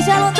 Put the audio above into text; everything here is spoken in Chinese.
下路